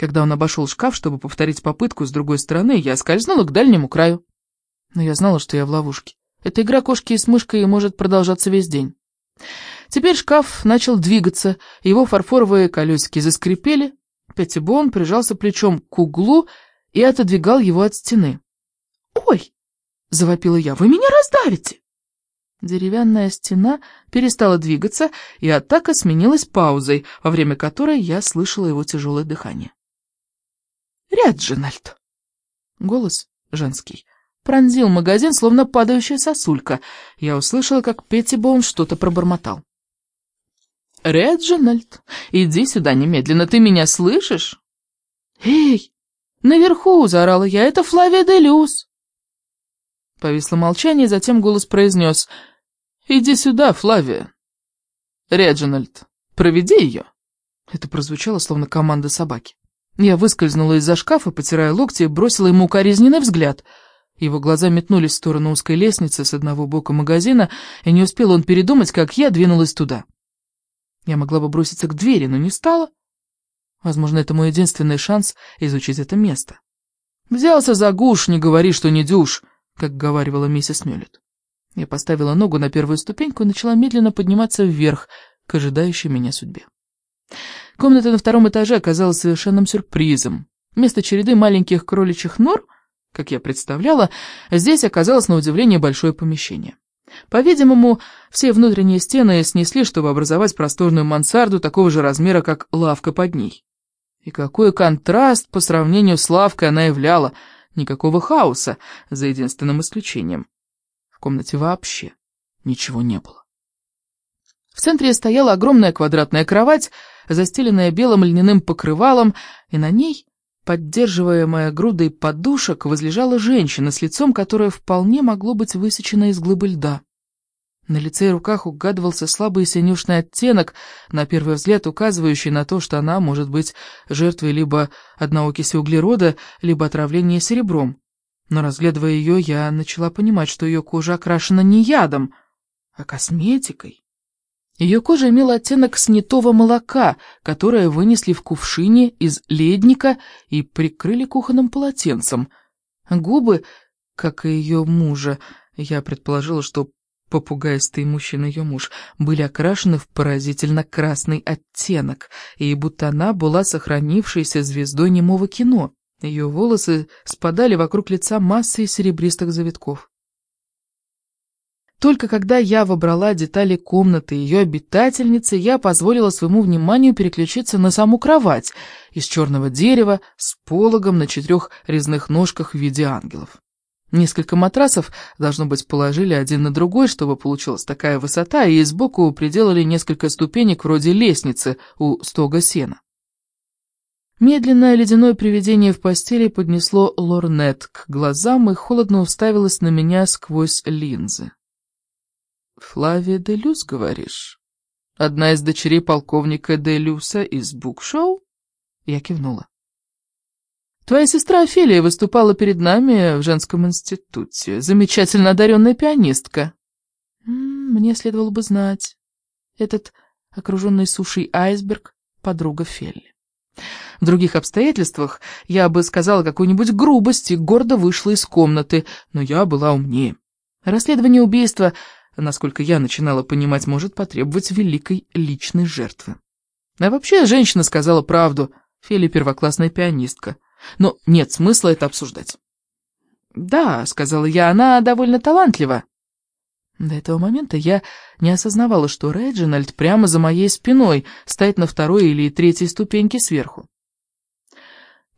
Когда он обошел шкаф, чтобы повторить попытку с другой стороны, я скользнула к дальнему краю. Но я знала, что я в ловушке. Эта игра кошки с мышкой может продолжаться весь день. Теперь шкаф начал двигаться, его фарфоровые колесики заскрипели. Петтибон прижался плечом к углу и отодвигал его от стены. «Ой!» — завопила я. «Вы меня раздавите!» Деревянная стена перестала двигаться, и атака сменилась паузой, во время которой я слышала его тяжелое дыхание. «Реджинальд!» Голос женский. Пронзил магазин, словно падающая сосулька. Я услышала, как Петтибоун что-то пробормотал. «Реджинальд, иди сюда немедленно, ты меня слышишь?» «Эй, наверху!» — заорала я. «Это Флавия де Люс!» Повисло молчание, затем голос произнес. «Иди сюда, Флавия!» «Реджинальд, проведи ее!» Это прозвучало, словно команда собаки. Я выскользнула из-за шкафа, потирая локти, бросила ему укоризненный взгляд. Его глаза метнулись в сторону узкой лестницы с одного бока магазина, и не успел он передумать, как я двинулась туда. Я могла бы броситься к двери, но не стала. Возможно, это мой единственный шанс изучить это место. «Взялся за гуш, не говори, что не дюш», как говаривала миссис Мюллет. Я поставила ногу на первую ступеньку и начала медленно подниматься вверх, к ожидающей меня судьбе. Комната на втором этаже оказалась совершенным сюрпризом. Вместо череды маленьких кроличьих нор, как я представляла, здесь оказалось на удивление большое помещение. По-видимому, все внутренние стены снесли, чтобы образовать просторную мансарду такого же размера, как лавка под ней. И какой контраст по сравнению с лавкой она являла. Никакого хаоса, за единственным исключением. В комнате вообще ничего не было. В центре стояла огромная квадратная кровать, застеленная белым льняным покрывалом, и на ней Поддерживаемая грудой подушек возлежала женщина с лицом, которое вполне могло быть высечено из глыбы льда. На лице и руках угадывался слабый синюшный оттенок, на первый взгляд указывающий на то, что она может быть жертвой либо одноокиси углерода, либо отравления серебром. Но разглядывая ее, я начала понимать, что ее кожа окрашена не ядом, а косметикой. Ее кожа имела оттенок снятого молока, которое вынесли в кувшине из ледника и прикрыли кухонным полотенцем. Губы, как и ее мужа, я предположила, что попугайстый мужчина ее муж, были окрашены в поразительно красный оттенок, и будто она была сохранившейся звездой немого кино. Ее волосы спадали вокруг лица массой серебристых завитков. Только когда я выбрала детали комнаты ее обитательницы, я позволила своему вниманию переключиться на саму кровать из черного дерева с пологом на четырех резных ножках в виде ангелов. Несколько матрасов, должно быть, положили один на другой, чтобы получилась такая высота, и сбоку приделали несколько ступенек вроде лестницы у стога сена. Медленное ледяное привидение в постели поднесло лорнет к глазам и холодно уставилось на меня сквозь линзы. Флавия де Люс, говоришь? Одна из дочерей полковника де Люса из Букшоу? Я кивнула. Твоя сестра Офелия выступала перед нами в женском институте. Замечательно одаренная пианистка. Мне следовало бы знать. Этот окруженный сушей айсберг — подруга Фелли. В других обстоятельствах я бы сказала какую-нибудь грубость и гордо вышла из комнаты, но я была умнее. Расследование убийства насколько я начинала понимать, может потребовать великой личной жертвы. А вообще, женщина сказала правду, Фели первоклассная пианистка. Но нет смысла это обсуждать. «Да», — сказала я, — «она довольно талантлива». До этого момента я не осознавала, что Реджинальд прямо за моей спиной стоит на второй или третьей ступеньке сверху.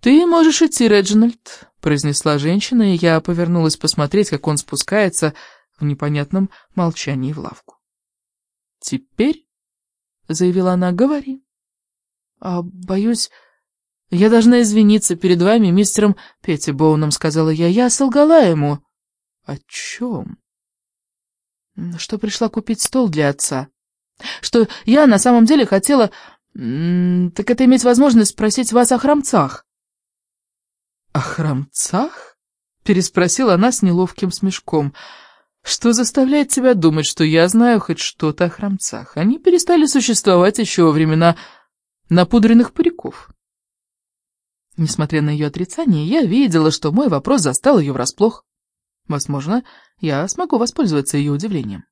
«Ты можешь идти, Реджинальд», — произнесла женщина, и я повернулась посмотреть, как он спускается в непонятном молчании в лавку. «Теперь», — заявила она, — «говори». «А, боюсь, я должна извиниться перед вами, мистером Петтибоуном», — сказала я. «Я солгала ему». «О чем?» «Что пришла купить стол для отца. Что я на самом деле хотела... Так это иметь возможность спросить вас о храмцах». «О храмцах?» — переспросила она с неловким смешком. Что заставляет тебя думать, что я знаю хоть что-то о храмцах? Они перестали существовать еще во времена напудренных париков. Несмотря на ее отрицание, я видела, что мой вопрос застал ее врасплох. Возможно, я смогу воспользоваться ее удивлением.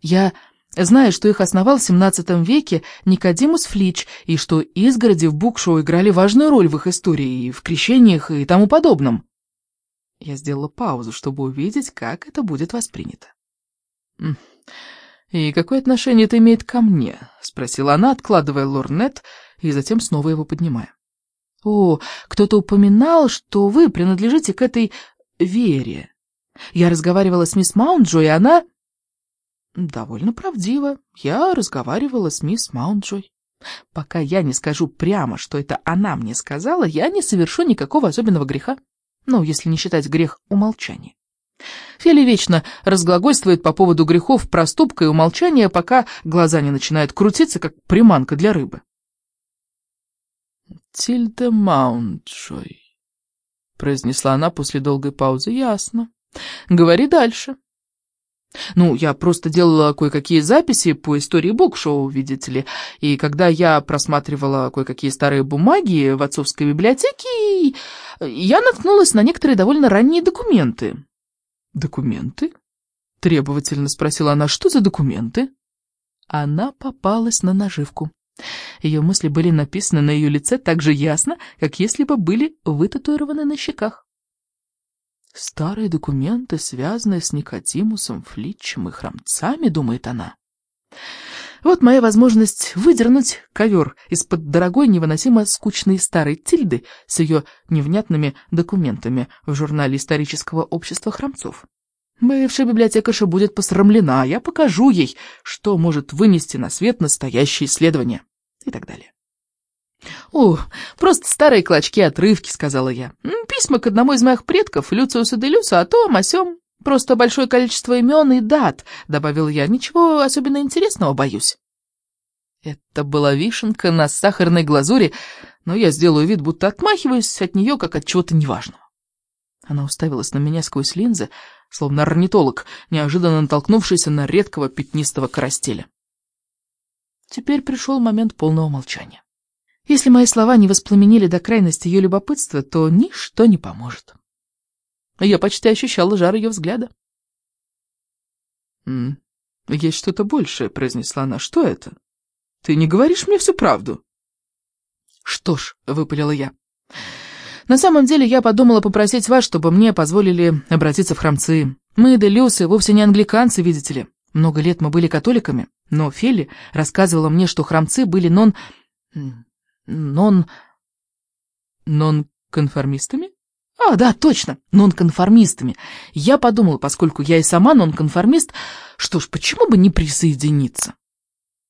Я знаю, что их основал в XVII веке Никодимус Флич, и что изгороди в Букшоу играли важную роль в их истории, и в крещениях и тому подобном. Я сделала паузу, чтобы увидеть, как это будет воспринято. «И какое отношение это имеет ко мне?» — спросила она, откладывая лорнет и затем снова его поднимая. «О, кто-то упоминал, что вы принадлежите к этой вере. Я разговаривала с мисс Маунджо, и она...» «Довольно правдиво. Я разговаривала с мисс Маунджой. Пока я не скажу прямо, что это она мне сказала, я не совершу никакого особенного греха. Ну, если не считать грех умолчания. Фели вечно разглагольствует по поводу грехов проступка и умолчания, пока глаза не начинают крутиться, как приманка для рыбы. «Тильда Маунджой», — произнесла она после долгой паузы. «Ясно. Говори дальше». Ну, я просто делала кое-какие записи по истории букшоу, видите ли, и когда я просматривала кое-какие старые бумаги в отцовской библиотеке, я наткнулась на некоторые довольно ранние документы. «Документы?» — требовательно спросила она. «Что за документы?» Она попалась на наживку. Ее мысли были написаны на ее лице так же ясно, как если бы были вытатуированы на щеках. Старые документы, связанные с Никодимусом, Флитчем и храмцами, думает она. Вот моя возможность выдернуть ковер из-под дорогой, невыносимо скучной старой Тильды с ее невнятными документами в журнале исторического общества храмцов. Бывшая библиотекарша будет посрамлена, я покажу ей, что может вынести на свет настоящее исследование. И так далее. «О, просто старые клочки-отрывки», — сказала я. «Письма к одному из моих предков, Люциуса де Люса, о том, о сём. Просто большое количество имен и дат», — добавил я. «Ничего особенно интересного, боюсь». Это была вишенка на сахарной глазури, но я сделаю вид, будто отмахиваюсь от нее, как от чего-то неважного. Она уставилась на меня сквозь линзы, словно орнитолог, неожиданно натолкнувшийся на редкого пятнистого карастеля. Теперь пришел момент полного молчания. Если мои слова не воспламенили до крайности ее любопытства, то ничто не поможет. Я почти ощущала жар ее взгляда. «Есть что-то большее», — произнесла она. «Что это? Ты не говоришь мне всю правду?» «Что ж», — выпалила я. «На самом деле я подумала попросить вас, чтобы мне позволили обратиться в храмцы. Мы, Делюсы, вовсе не англиканцы, видите ли. Много лет мы были католиками, но Фелли рассказывала мне, что храмцы были нон нон... нон-конформистами? А, да, точно, нонконформистами. Я подумала, поскольку я и сама нонконформист, что ж, почему бы не присоединиться?